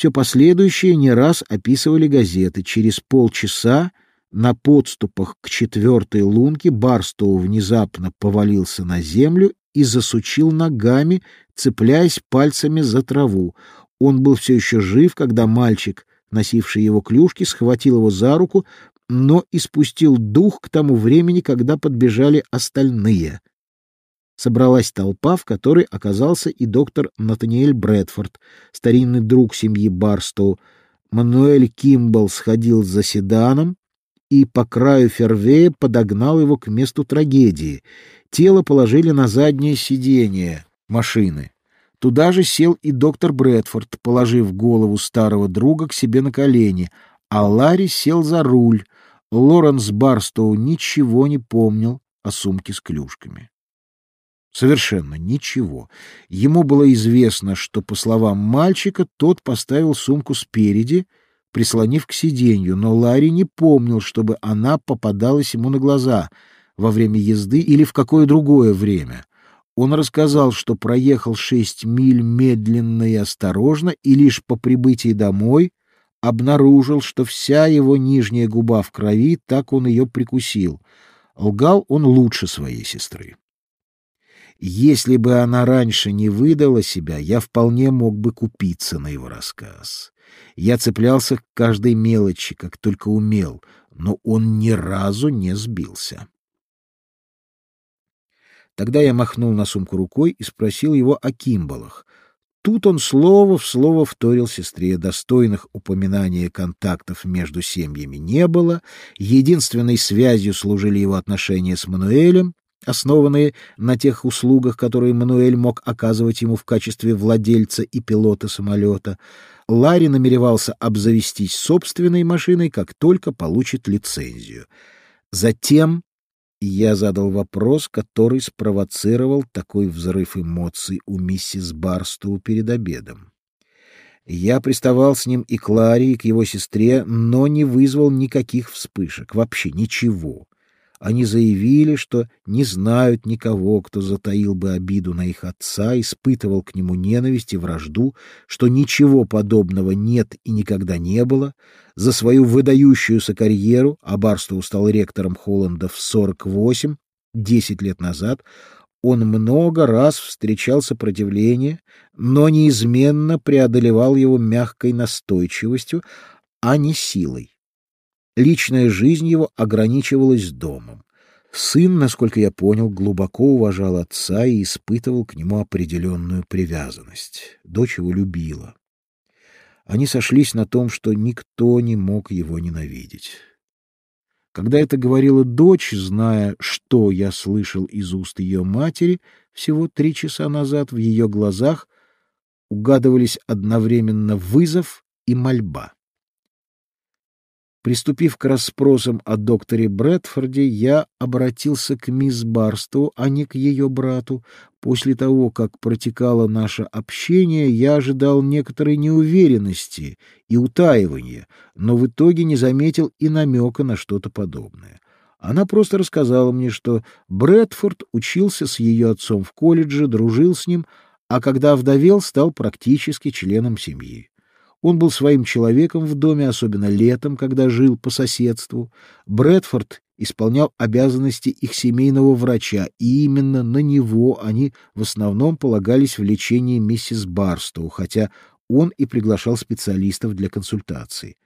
Все последующее не раз описывали газеты. Через полчаса на подступах к четвертой лунке Барстоу внезапно повалился на землю и засучил ногами, цепляясь пальцами за траву. Он был все еще жив, когда мальчик, носивший его клюшки, схватил его за руку, но испустил дух к тому времени, когда подбежали остальные. Собралась толпа, в которой оказался и доктор Натаниэль Брэдфорд, старинный друг семьи Барстоу. Мануэль Кимбл сходил за седаном и по краю фервея подогнал его к месту трагедии. Тело положили на заднее сиденье машины. Туда же сел и доктор Брэдфорд, положив голову старого друга к себе на колени, а Ларри сел за руль. Лоренс Барстоу ничего не помнил о сумке с клюшками. Совершенно ничего. Ему было известно, что, по словам мальчика, тот поставил сумку спереди, прислонив к сиденью, но Ларри не помнил, чтобы она попадалась ему на глаза во время езды или в какое другое время. Он рассказал, что проехал шесть миль медленно и осторожно, и лишь по прибытии домой обнаружил, что вся его нижняя губа в крови, так он ее прикусил. Лгал он лучше своей сестры. Если бы она раньше не выдала себя, я вполне мог бы купиться на его рассказ. Я цеплялся к каждой мелочи, как только умел, но он ни разу не сбился. Тогда я махнул на сумку рукой и спросил его о Кимбалах. Тут он слово в слово вторил сестре. Достойных упоминания контактов между семьями не было. Единственной связью служили его отношения с Мануэлем, основанные на тех услугах, которые Мануэль мог оказывать ему в качестве владельца и пилота самолета. Ларри намеревался обзавестись собственной машиной, как только получит лицензию. Затем я задал вопрос, который спровоцировал такой взрыв эмоций у миссис Барстоу перед обедом. Я приставал с ним и к Ларри, и к его сестре, но не вызвал никаких вспышек, вообще ничего. Они заявили, что не знают никого, кто затаил бы обиду на их отца, испытывал к нему ненависть и вражду, что ничего подобного нет и никогда не было. За свою выдающуюся карьеру, а Барстоу стал ректором Холланда в 48, 10 лет назад, он много раз встречал сопротивление, но неизменно преодолевал его мягкой настойчивостью, а не силой. Личная жизнь его ограничивалась домом. Сын, насколько я понял, глубоко уважал отца и испытывал к нему определенную привязанность. Дочь его любила. Они сошлись на том, что никто не мог его ненавидеть. Когда это говорила дочь, зная, что я слышал из уст ее матери, всего три часа назад в ее глазах угадывались одновременно вызов и мольба. Приступив к расспросам о докторе Брэдфорде, я обратился к мисс Барстоу, а не к ее брату. После того, как протекало наше общение, я ожидал некоторой неуверенности и утаивания, но в итоге не заметил и намека на что-то подобное. Она просто рассказала мне, что Брэдфорд учился с ее отцом в колледже, дружил с ним, а когда вдовел, стал практически членом семьи. Он был своим человеком в доме, особенно летом, когда жил по соседству. Брэдфорд исполнял обязанности их семейного врача, и именно на него они в основном полагались в лечении миссис Барстоу, хотя он и приглашал специалистов для консультаций.